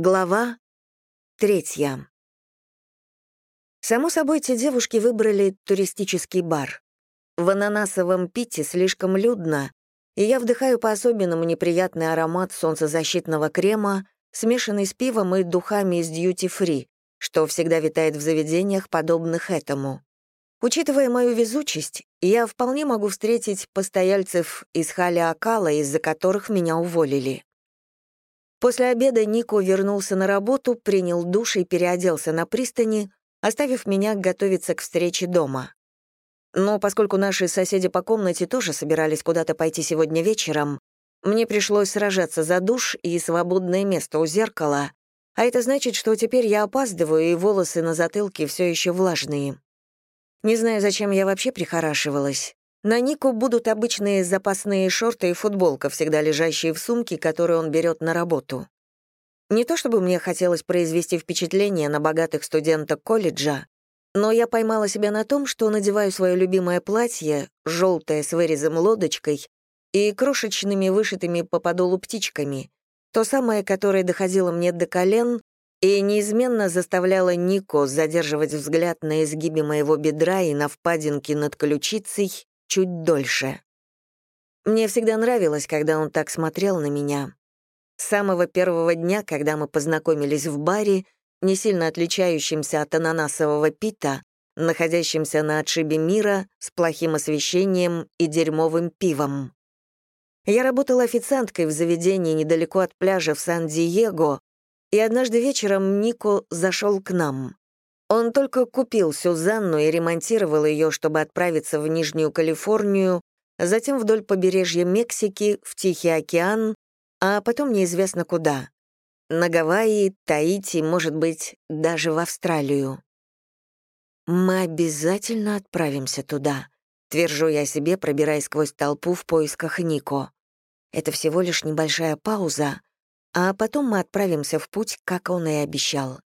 Глава третья. Само собой, те девушки выбрали туристический бар. В ананасовом пите слишком людно, и я вдыхаю по-особенному неприятный аромат солнцезащитного крема, смешанный с пивом и духами из дьюти-фри, что всегда витает в заведениях, подобных этому. Учитывая мою везучесть, я вполне могу встретить постояльцев из Хали-Акала, из-за которых меня уволили. После обеда Нико вернулся на работу, принял душ и переоделся на пристани, оставив меня готовиться к встрече дома. Но поскольку наши соседи по комнате тоже собирались куда-то пойти сегодня вечером, мне пришлось сражаться за душ и свободное место у зеркала, а это значит, что теперь я опаздываю, и волосы на затылке все еще влажные. Не знаю, зачем я вообще прихорашивалась. На Нику будут обычные запасные шорты и футболка, всегда лежащие в сумке, которую он берет на работу. Не то чтобы мне хотелось произвести впечатление на богатых студенток колледжа, но я поймала себя на том, что надеваю свое любимое платье, желтое с вырезом лодочкой и крошечными вышитыми по подолу птичками, то самое, которое доходило мне до колен и неизменно заставляло Нико задерживать взгляд на изгибе моего бедра и на впадинке над ключицей, чуть дольше. Мне всегда нравилось, когда он так смотрел на меня. С самого первого дня, когда мы познакомились в баре, не сильно отличающемся от ананасового пита, находящемся на отшибе мира с плохим освещением и дерьмовым пивом. Я работала официанткой в заведении недалеко от пляжа в Сан-Диего, и однажды вечером Нико зашел к нам. Он только купил Сюзанну и ремонтировал ее, чтобы отправиться в Нижнюю Калифорнию, затем вдоль побережья Мексики, в Тихий океан, а потом неизвестно куда. На Гавайи, Таити, может быть, даже в Австралию. «Мы обязательно отправимся туда», — твержу я себе, пробираясь сквозь толпу в поисках Нико. Это всего лишь небольшая пауза, а потом мы отправимся в путь, как он и обещал.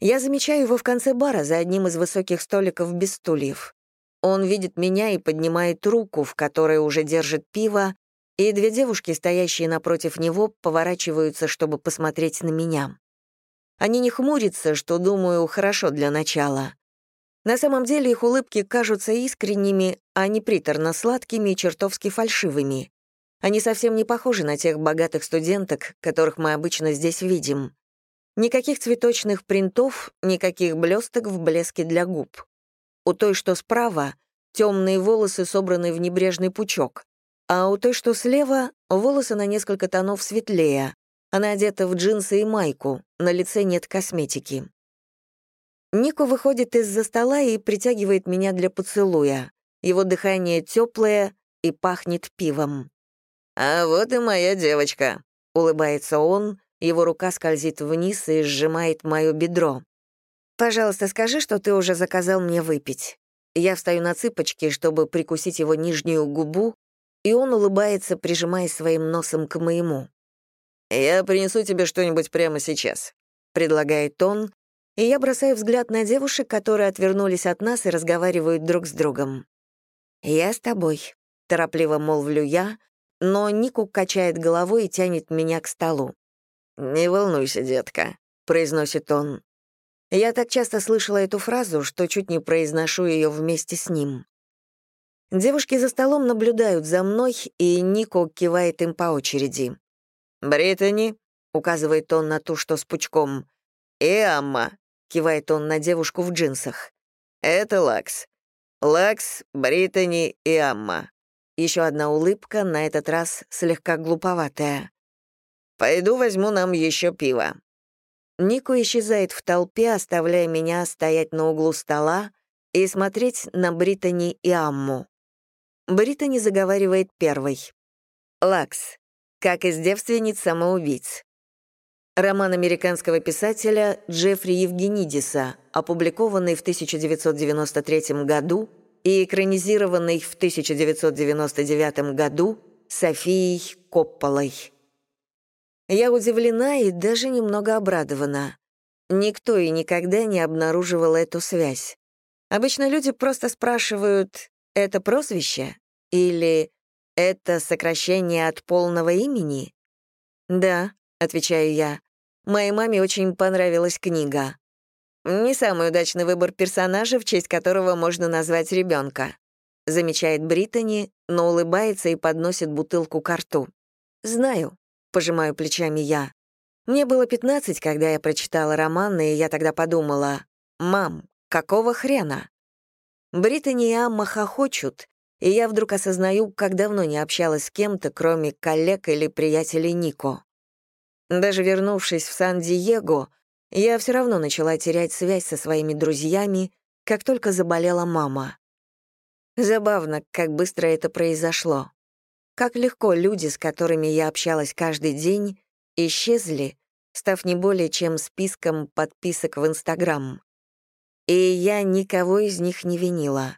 Я замечаю его в конце бара за одним из высоких столиков без стульев. Он видит меня и поднимает руку, в которой уже держит пиво, и две девушки, стоящие напротив него, поворачиваются, чтобы посмотреть на меня. Они не хмурятся, что, думаю, хорошо для начала. На самом деле их улыбки кажутся искренними, а не приторно-сладкими и чертовски фальшивыми. Они совсем не похожи на тех богатых студенток, которых мы обычно здесь видим. Никаких цветочных принтов, никаких блесток в блеске для губ. У той, что справа, темные волосы собраны в небрежный пучок, а у той, что слева, волосы на несколько тонов светлее. Она одета в джинсы и майку, на лице нет косметики. Нико выходит из-за стола и притягивает меня для поцелуя. Его дыхание теплое и пахнет пивом. «А вот и моя девочка», — улыбается он, его рука скользит вниз и сжимает мое бедро. «Пожалуйста, скажи, что ты уже заказал мне выпить». Я встаю на цыпочки, чтобы прикусить его нижнюю губу, и он улыбается, прижимаясь своим носом к моему. «Я принесу тебе что-нибудь прямо сейчас», — предлагает он, и я бросаю взгляд на девушек, которые отвернулись от нас и разговаривают друг с другом. «Я с тобой», — торопливо молвлю я, но Нику качает головой и тянет меня к столу. «Не волнуйся, детка», — произносит он. Я так часто слышала эту фразу, что чуть не произношу ее вместе с ним. Девушки за столом наблюдают за мной, и Нико кивает им по очереди. «Британи», — указывает он на ту, что с пучком. «И Амма», — кивает он на девушку в джинсах. «Это Лакс. Лакс, Британи и Амма». Еще одна улыбка, на этот раз слегка глуповатая. Пойду возьму нам еще пиво». Нико исчезает в толпе, оставляя меня стоять на углу стола и смотреть на Британи и Амму. Британи заговаривает первой. «Лакс. Как из девственниц самоубийц». Роман американского писателя Джеффри Евгенидиса, опубликованный в 1993 году и экранизированный в 1999 году Софией Копполой. Я удивлена и даже немного обрадована. Никто и никогда не обнаруживал эту связь. Обычно люди просто спрашивают «это прозвище?» или «это сокращение от полного имени?» «Да», — отвечаю я, — Моей маме очень понравилась книга. Не самый удачный выбор персонажа, в честь которого можно назвать ребенка. Замечает Британи, но улыбается и подносит бутылку к рту. «Знаю», — пожимаю плечами я. Мне было 15, когда я прочитала роман, и я тогда подумала, «Мам, какого хрена?» Британи и Амма хохочут, и я вдруг осознаю, как давно не общалась с кем-то, кроме коллег или приятелей Нико. Даже вернувшись в Сан-Диего, я все равно начала терять связь со своими друзьями, как только заболела мама. Забавно, как быстро это произошло. Как легко люди, с которыми я общалась каждый день, исчезли, став не более чем списком подписок в Инстаграм. И я никого из них не винила.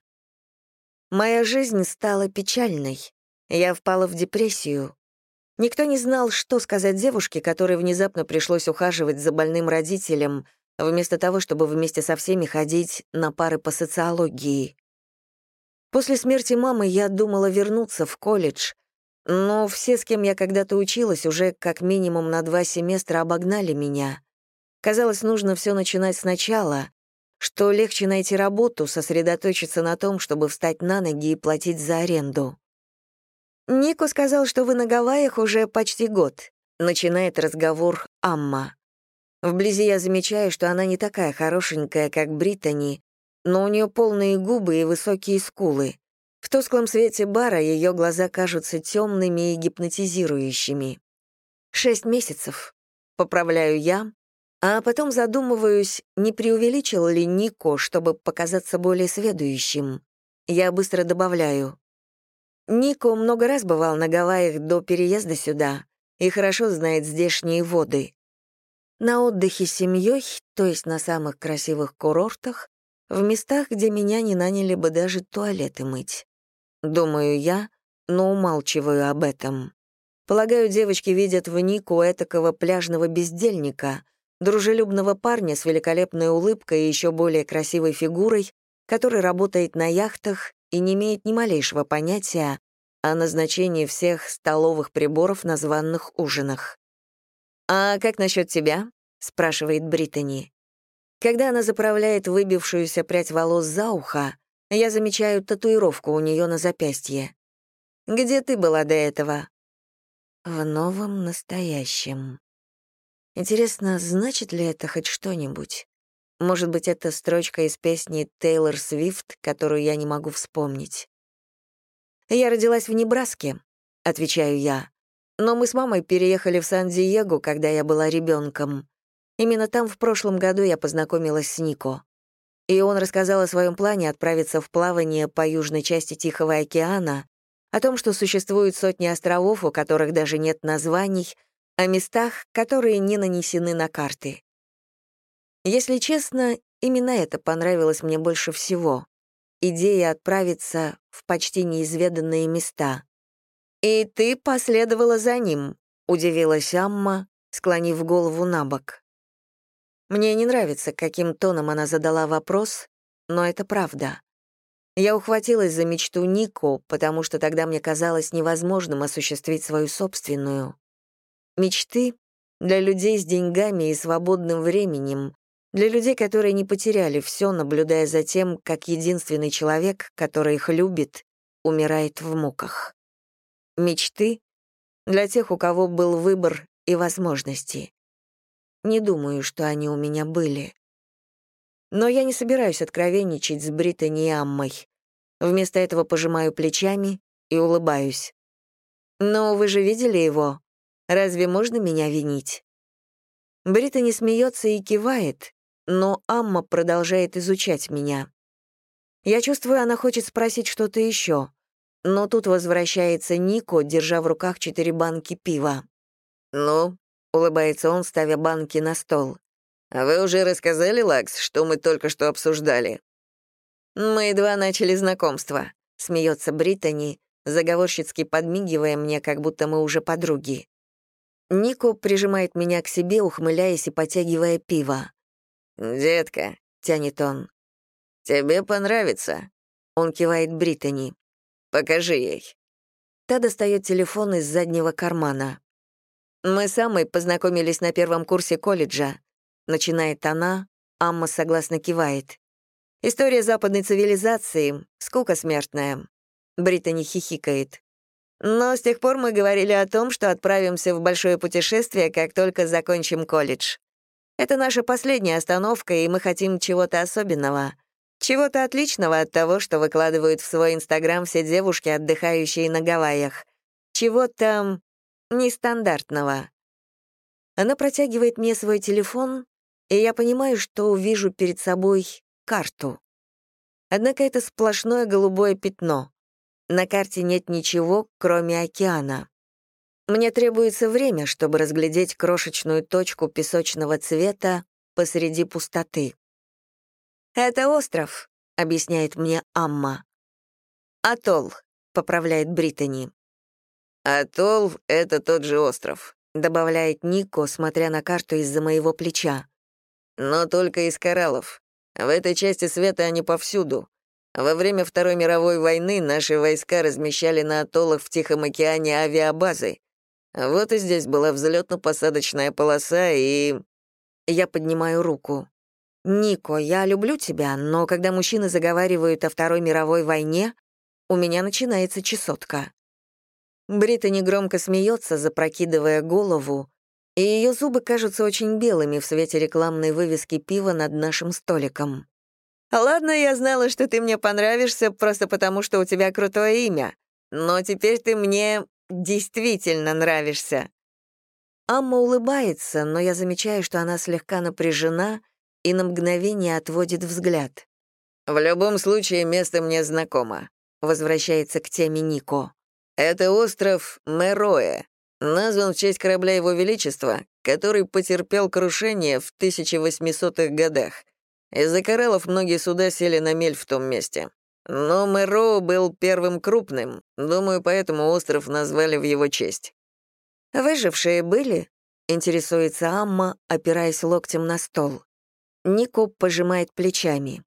Моя жизнь стала печальной. Я впала в депрессию. Никто не знал, что сказать девушке, которой внезапно пришлось ухаживать за больным родителем, вместо того, чтобы вместе со всеми ходить на пары по социологии. После смерти мамы я думала вернуться в колледж, но все, с кем я когда-то училась, уже как минимум на два семестра обогнали меня. Казалось, нужно все начинать сначала, что легче найти работу, сосредоточиться на том, чтобы встать на ноги и платить за аренду. «Нико сказал, что вы на Гавайях уже почти год», — начинает разговор Амма. Вблизи я замечаю, что она не такая хорошенькая, как Британи, но у нее полные губы и высокие скулы. В тусклом свете бара ее глаза кажутся темными и гипнотизирующими. «Шесть месяцев», — поправляю я, а потом задумываюсь, не преувеличил ли Нико, чтобы показаться более сведущим. Я быстро добавляю. Нико много раз бывал на Гавайях до переезда сюда и хорошо знает здешние воды. На отдыхе с семьей, то есть на самых красивых курортах, в местах, где меня не наняли бы даже туалеты мыть. Думаю я, но умалчиваю об этом. Полагаю, девочки видят в Нику этакого пляжного бездельника, дружелюбного парня с великолепной улыбкой и еще более красивой фигурой, который работает на яхтах и не имеет ни малейшего понятия о назначении всех столовых приборов на званных ужинах. «А как насчет тебя?» — спрашивает Британи. Когда она заправляет выбившуюся прядь волос за ухо, я замечаю татуировку у нее на запястье. «Где ты была до этого?» «В новом настоящем», Интересно, значит ли это хоть что-нибудь? Может быть, это строчка из песни Тейлор Свифт, которую я не могу вспомнить. «Я родилась в Небраске», — отвечаю я. «Но мы с мамой переехали в Сан-Диего, когда я была ребенком. Именно там в прошлом году я познакомилась с Нико. И он рассказал о своем плане отправиться в плавание по южной части Тихого океана, о том, что существуют сотни островов, у которых даже нет названий, о местах, которые не нанесены на карты. Если честно, именно это понравилось мне больше всего. Идея отправиться в почти неизведанные места. «И ты последовала за ним», — удивилась Амма, склонив голову на бок. Мне не нравится, каким тоном она задала вопрос, но это правда. Я ухватилась за мечту Нико, потому что тогда мне казалось невозможным осуществить свою собственную. Мечты для людей с деньгами и свободным временем, для людей, которые не потеряли все, наблюдая за тем, как единственный человек, который их любит, умирает в муках. Мечты для тех, у кого был выбор и возможности. Не думаю, что они у меня были. Но я не собираюсь откровенничать с Британи и Аммой. Вместо этого пожимаю плечами и улыбаюсь. «Но вы же видели его?» Разве можно меня винить? Брита не смеется и кивает, но Амма продолжает изучать меня. Я чувствую, она хочет спросить что-то еще, но тут возвращается Нико, держа в руках четыре банки пива. «Ну?» — улыбается он, ставя банки на стол. «А вы уже рассказали, Лакс, что мы только что обсуждали?» «Мы едва начали знакомство», — смеется Британи, заговорщицки подмигивая мне, как будто мы уже подруги. Нико прижимает меня к себе, ухмыляясь и потягивая пиво. «Детка», — тянет он, — «тебе понравится». Он кивает Британи. «Покажи ей». Та достает телефон из заднего кармана. Мы с Аммой познакомились на первом курсе колледжа. Начинает она, Амма согласно кивает. История западной цивилизации, скука смертная. Британи хихикает. Но с тех пор мы говорили о том, что отправимся в большое путешествие, как только закончим колледж. Это наша последняя остановка, и мы хотим чего-то особенного. Чего-то отличного от того, что выкладывают в свой Инстаграм все девушки, отдыхающие на Гавайях. Чего-то нестандартного. Она протягивает мне свой телефон, и я понимаю, что увижу перед собой карту. Однако это сплошное голубое пятно. На карте нет ничего, кроме океана. Мне требуется время, чтобы разглядеть крошечную точку песочного цвета посреди пустоты. «Это остров», — объясняет мне Амма. «Атолл», — поправляет Британи. «Атолл — это тот же остров», — добавляет Нико, смотря на карту из-за моего плеча. «Но только из кораллов. В этой части света они повсюду. Во время Второй мировой войны наши войска размещали на атоллах в Тихом океане авиабазы. Вот и здесь была взлетно-посадочная полоса, и... Я поднимаю руку. «Нико, я люблю тебя, но когда мужчины заговаривают о Второй мировой войне, у меня начинается чесотка». Бриттани громко смеется, запрокидывая голову, и ее зубы кажутся очень белыми в свете рекламной вывески пива над нашим столиком. Ладно, я знала, что ты мне понравишься просто потому, что у тебя крутое имя. Но теперь ты мне действительно нравишься». Амма улыбается, но я замечаю, что она слегка напряжена и на мгновение отводит взгляд. «В любом случае, место мне знакомо», — возвращается к теме Нико. «Это остров Мероэ, назван в честь корабля Его Величества, который потерпел крушение в 1800-х годах. Из-за кораллов многие суда сели на мель в том месте. Но Мэроу был первым крупным, думаю, поэтому остров назвали в его честь. «Выжившие были?» — интересуется Амма, опираясь локтем на стол. Нико пожимает плечами.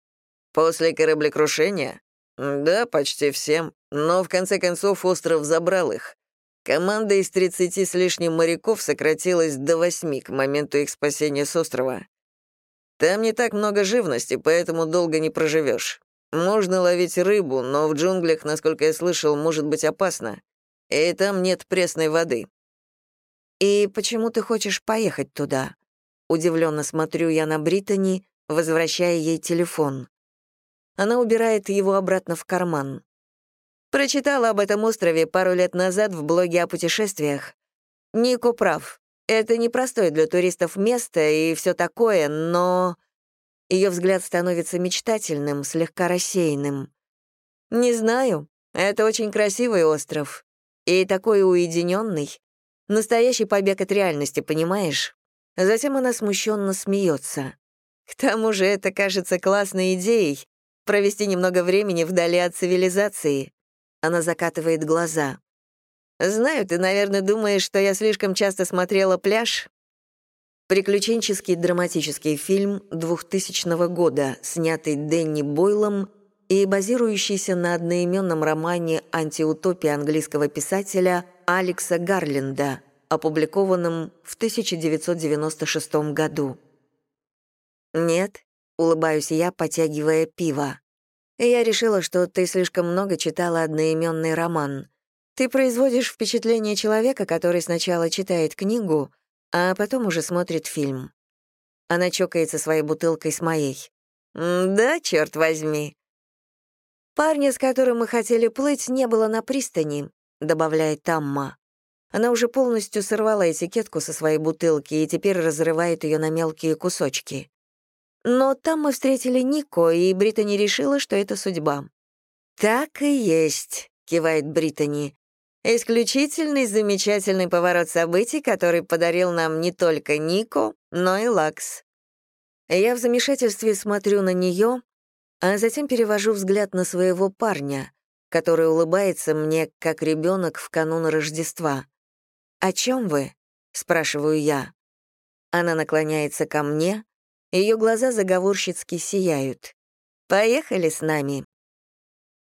«После кораблекрушения? Да, почти всем. Но в конце концов остров забрал их. Команда из 30 с лишним моряков сократилась до восьми к моменту их спасения с острова. Там не так много живности, поэтому долго не проживешь. Можно ловить рыбу, но в джунглях, насколько я слышал, может быть опасно. И там нет пресной воды. «И почему ты хочешь поехать туда?» Удивленно смотрю я на Британи, возвращая ей телефон. Она убирает его обратно в карман. Прочитала об этом острове пару лет назад в блоге о путешествиях. Нико прав. Это непростое для туристов место и все такое, но... Ее взгляд становится мечтательным, слегка рассеянным. Не знаю, это очень красивый остров. И такой уединенный. Настоящий побег от реальности, понимаешь? Затем она смущенно смеется. К тому же это кажется классной идеей — провести немного времени вдали от цивилизации. Она закатывает глаза. Знаю, ты, наверное, думаешь, что я слишком часто смотрела пляж. Приключенческий драматический фильм 2000 года, снятый Дэнни Бойлом и базирующийся на одноименном романе антиутопии английского писателя Алекса Гарленда, опубликованном в 1996 году. «Нет», — улыбаюсь я, потягивая пиво. «Я решила, что ты слишком много читала одноименный роман. Ты производишь впечатление человека, который сначала читает книгу, а потом уже смотрит фильм. Она чокается своей бутылкой с моей. «Да, черт возьми». «Парня, с которым мы хотели плыть, не было на пристани», — добавляет Тамма. Она уже полностью сорвала этикетку со своей бутылки и теперь разрывает ее на мелкие кусочки. Но там мы встретили Нико, и Британи решила, что это судьба. «Так и есть», — кивает Британи. Исключительный замечательный поворот событий, который подарил нам не только Нико, но и Лакс. Я в замешательстве смотрю на нее, а затем перевожу взгляд на своего парня, который улыбается мне, как ребенок в канун Рождества. «О чем вы?» — спрашиваю я. Она наклоняется ко мне, ее глаза заговорщицки сияют. «Поехали с нами»,